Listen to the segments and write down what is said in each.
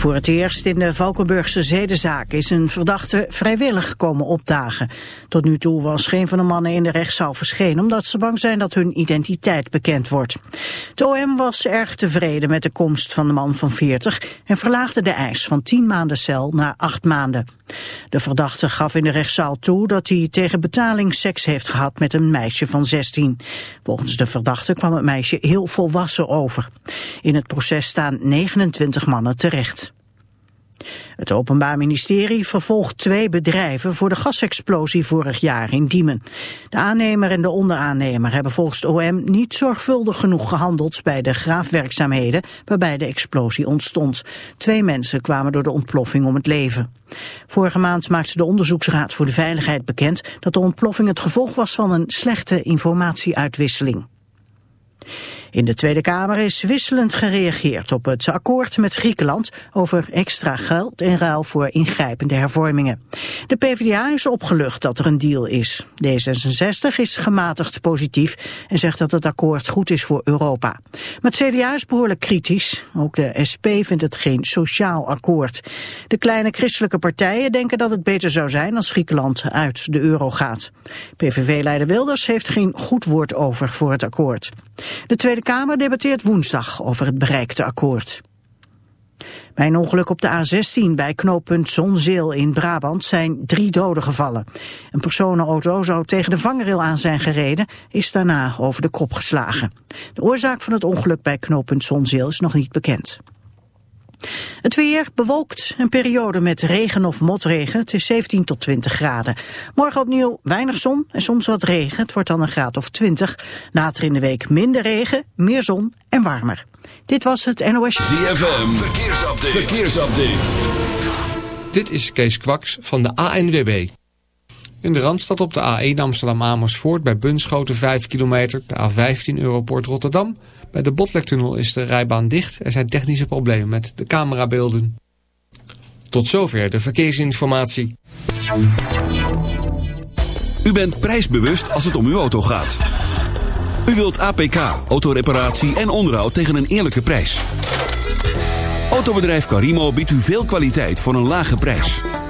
Voor het eerst in de Valkenburgse zedenzaak is een verdachte vrijwillig komen opdagen. Tot nu toe was geen van de mannen in de rechtszaal verschenen omdat ze bang zijn dat hun identiteit bekend wordt. De OM was erg tevreden met de komst van de man van 40 en verlaagde de eis van 10 maanden cel naar 8 maanden. De verdachte gaf in de rechtszaal toe dat hij tegen betaling seks heeft gehad met een meisje van 16. Volgens de verdachte kwam het meisje heel volwassen over. In het proces staan 29 mannen terecht. Het Openbaar Ministerie vervolgt twee bedrijven voor de gasexplosie vorig jaar in Diemen. De aannemer en de onderaannemer hebben volgens de OM niet zorgvuldig genoeg gehandeld bij de graafwerkzaamheden waarbij de explosie ontstond. Twee mensen kwamen door de ontploffing om het leven. Vorige maand maakte de Onderzoeksraad voor de Veiligheid bekend dat de ontploffing het gevolg was van een slechte informatieuitwisseling. In de Tweede Kamer is wisselend gereageerd op het akkoord met Griekenland over extra geld in ruil voor ingrijpende hervormingen. De PvdA is opgelucht dat er een deal is. D66 is gematigd positief en zegt dat het akkoord goed is voor Europa. Maar het CDA is behoorlijk kritisch. Ook de SP vindt het geen sociaal akkoord. De kleine christelijke partijen denken dat het beter zou zijn als Griekenland uit de euro gaat. PVV-leider Wilders heeft geen goed woord over voor het akkoord. De Tweede Kamer debatteert woensdag over het bereikte akkoord. Bij een ongeluk op de A16 bij knooppunt Zonzeel in Brabant zijn drie doden gevallen. Een personenauto zou tegen de vangrail aan zijn gereden, is daarna over de kop geslagen. De oorzaak van het ongeluk bij knooppunt Zonzeel is nog niet bekend. Het weer bewolkt, een periode met regen of motregen. Het is 17 tot 20 graden. Morgen opnieuw weinig zon en soms wat regen. Het wordt dan een graad of 20. Later in de week minder regen, meer zon en warmer. Dit was het NOS. ZFM, verkeersupdate. verkeersupdate. Dit is Kees Kwaks van de ANWB. In de Randstad op de A1 Amsterdam-Amersfoort bij Bunschoten 5 kilometer. De A15 Europort Rotterdam. Bij de Botlektunnel is de rijbaan dicht. Er zijn technische problemen met de camerabeelden. Tot zover de verkeersinformatie. U bent prijsbewust als het om uw auto gaat. U wilt APK, autoreparatie en onderhoud tegen een eerlijke prijs. Autobedrijf Carimo biedt u veel kwaliteit voor een lage prijs.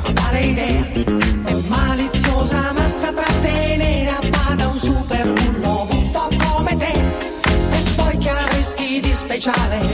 Vale idea, maliziosa massa saprà a bada un super bullo buffo come te. E poi che avresti di speciale?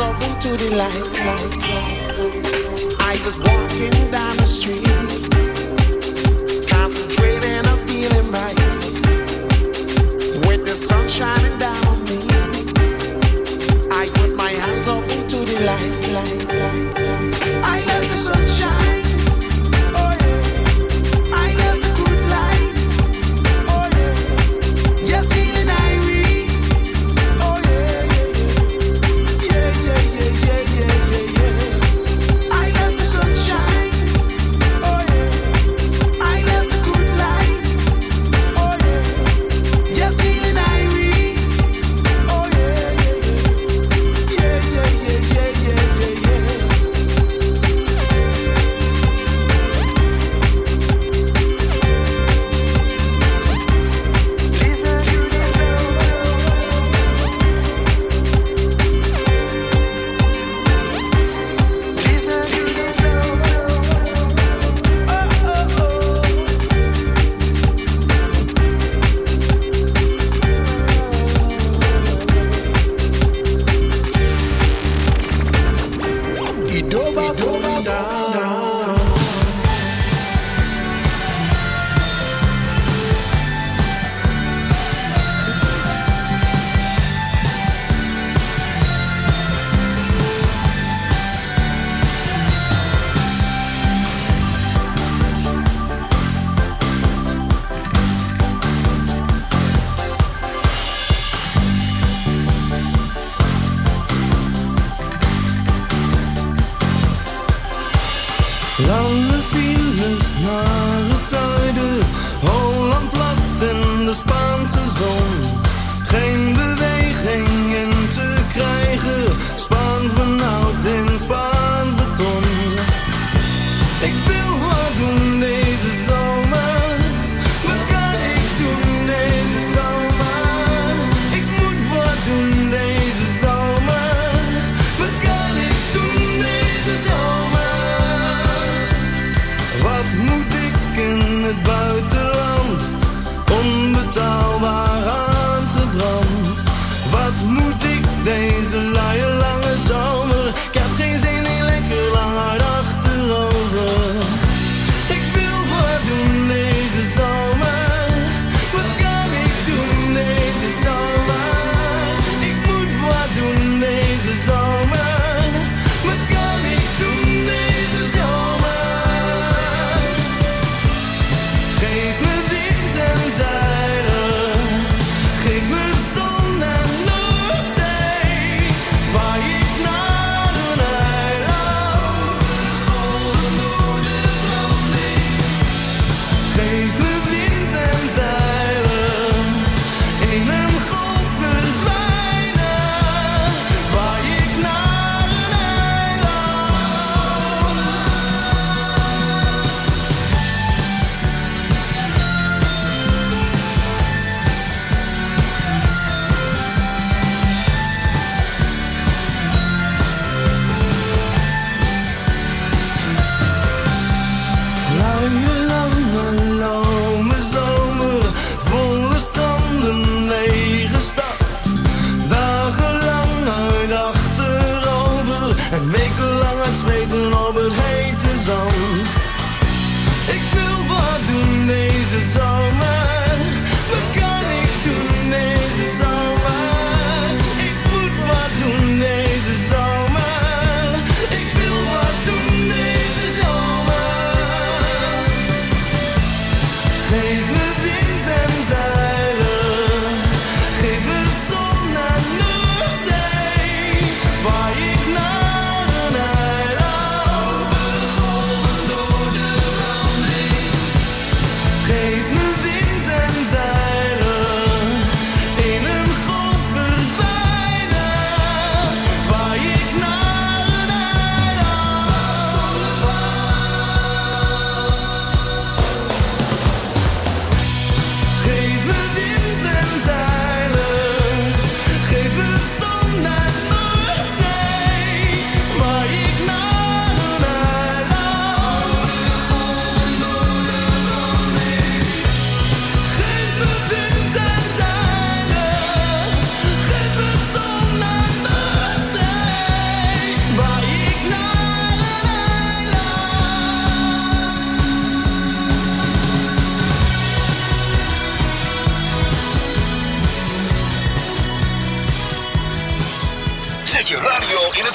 Off into the light. light, light.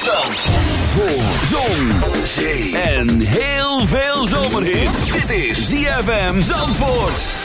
Zandvoort. Voor zon, zee en heel veel zomerhit. Dit is ZFM Zandvoort.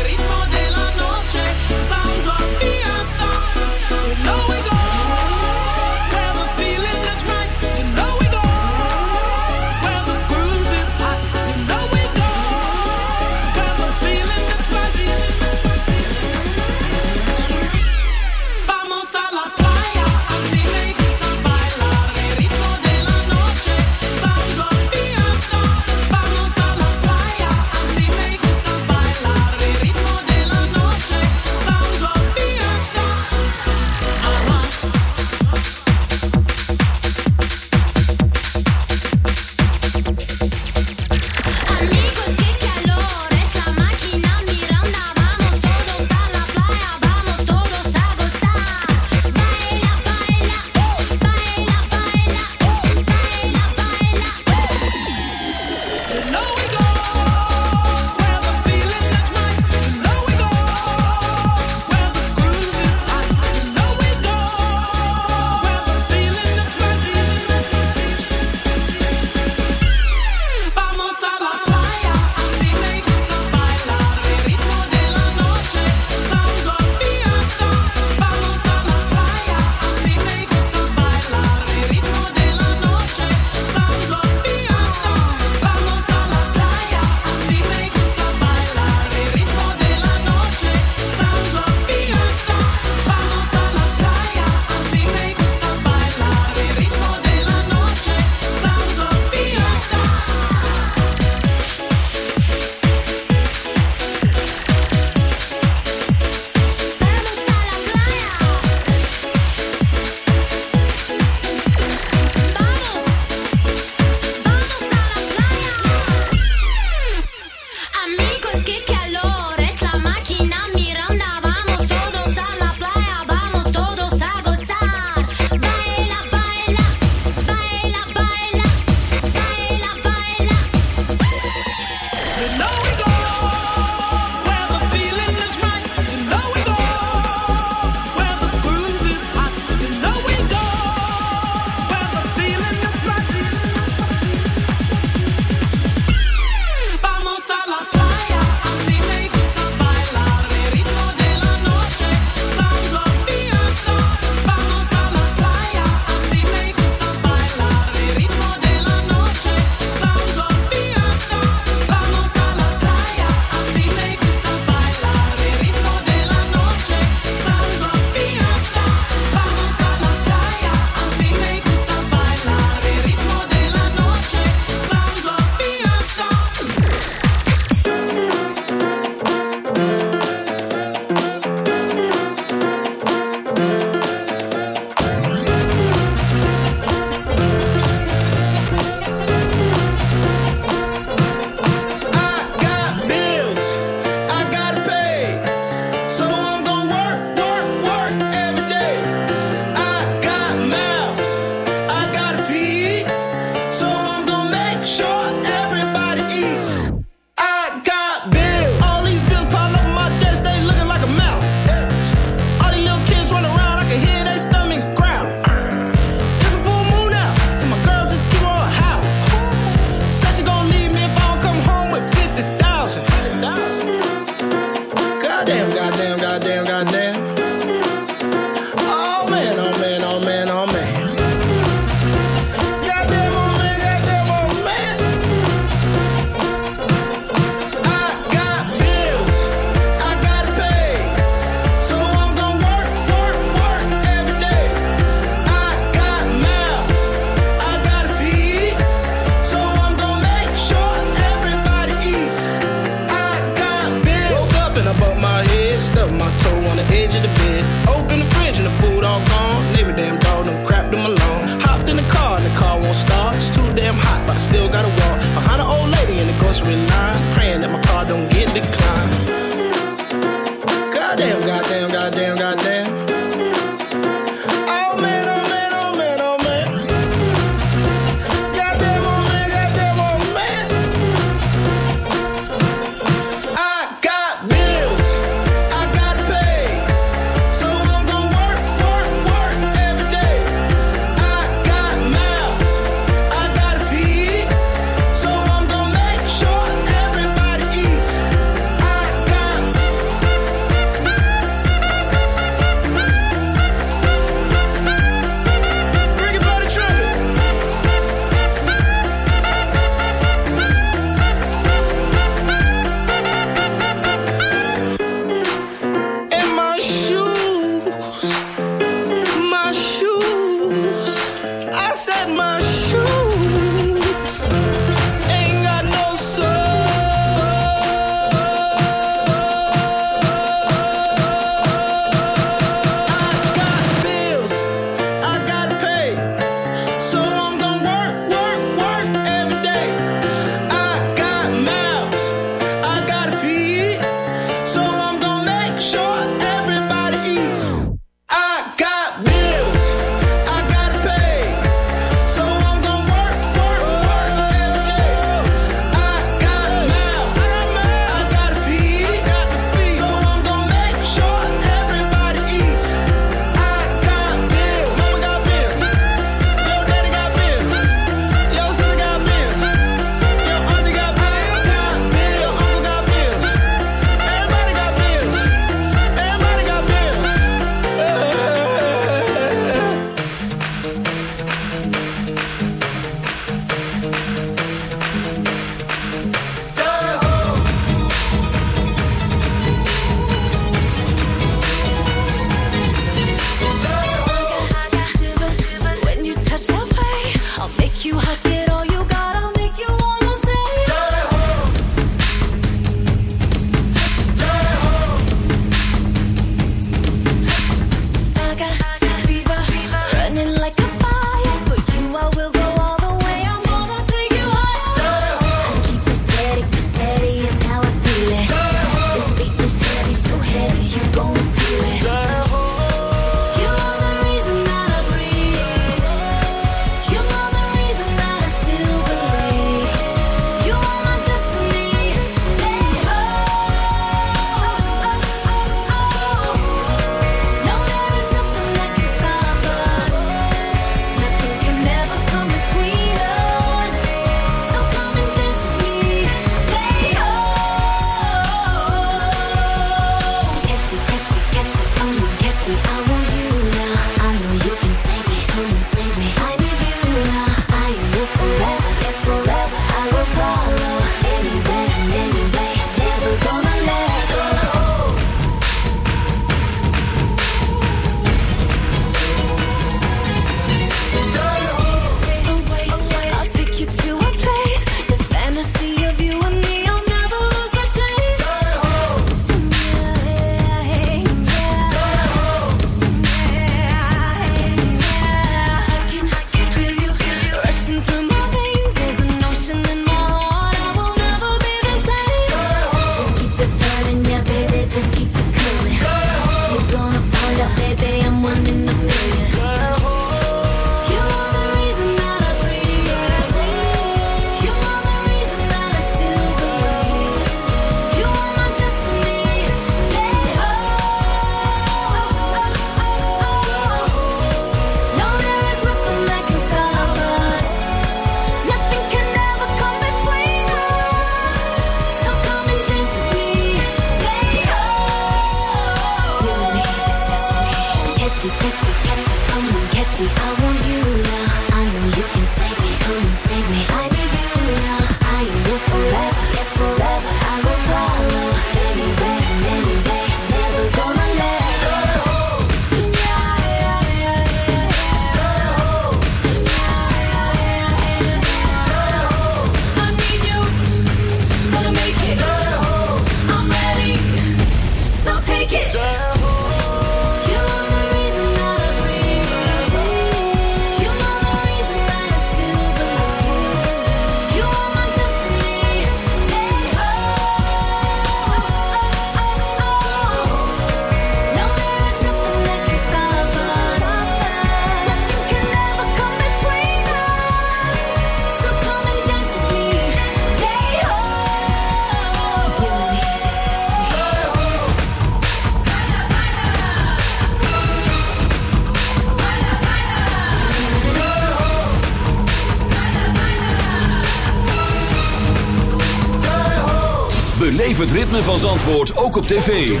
Zantwoord Zandvoort ook op tv.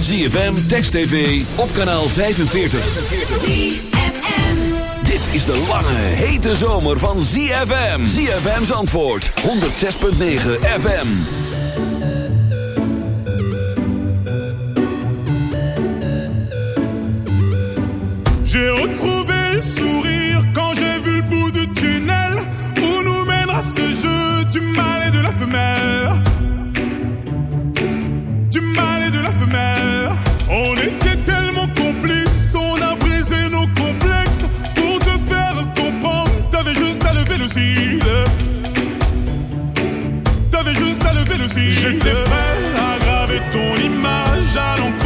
ZFM, Text TV, op kanaal 45. ZFM. Dit is de lange, hete zomer van ZFM. ZFM Zandvoort, 106.9 FM. J'ai retrouvé le sourire quand j'ai vu le bout du tunnel. Où nous mènera ce jeu du mâle et de la femelle femelle. On était tellement complices, on a brisé nos complexes. Pour te faire comprendre, t'avais juste à lever le cil. T'avais juste à lever le cil. J'étais prêt à graver ton image à l'encontre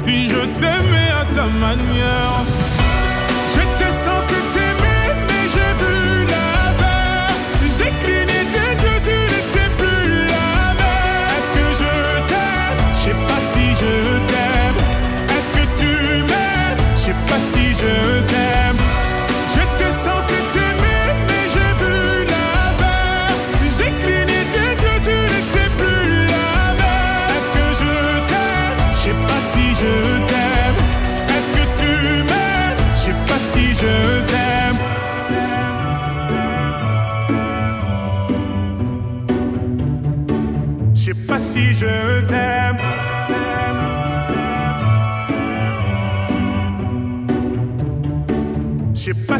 Si je t'aimais à ta manière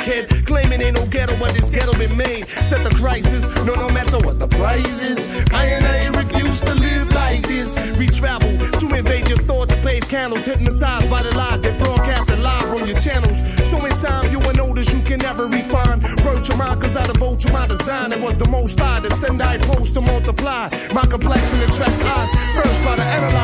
us. Claiming ain't no ghetto, but this ghetto been made. Set the crisis, no, no matter what the price is. I and I refuse to live like this. We travel to invade your thought to pave candles, hypnotized by the lies they broadcasted live on your channels. So in time, you will notice you can never refine. Word to mine, cause I devote to my design. It was the most I to send, I post to multiply. My complexion attracts eyes, first try to analyze.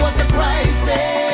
What the price is,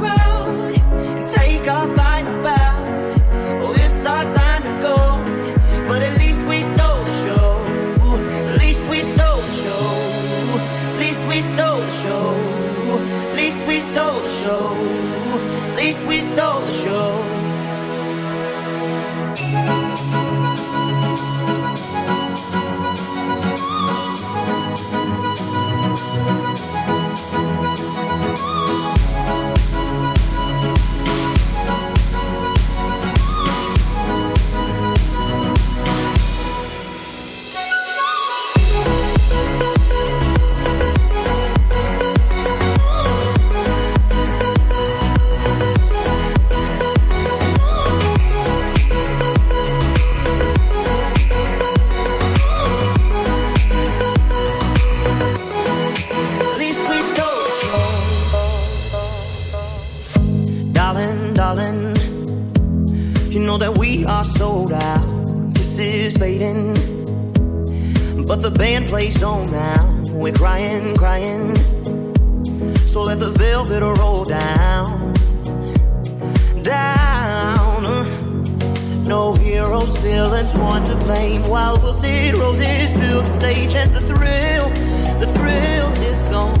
stove darling. You know that we are sold out, kisses fading. But the band plays on now. We're crying, crying. So let the velvet roll down, down. No heroes, villains, one to blame. While wilted roses build the stage, and the thrill, the thrill is gone.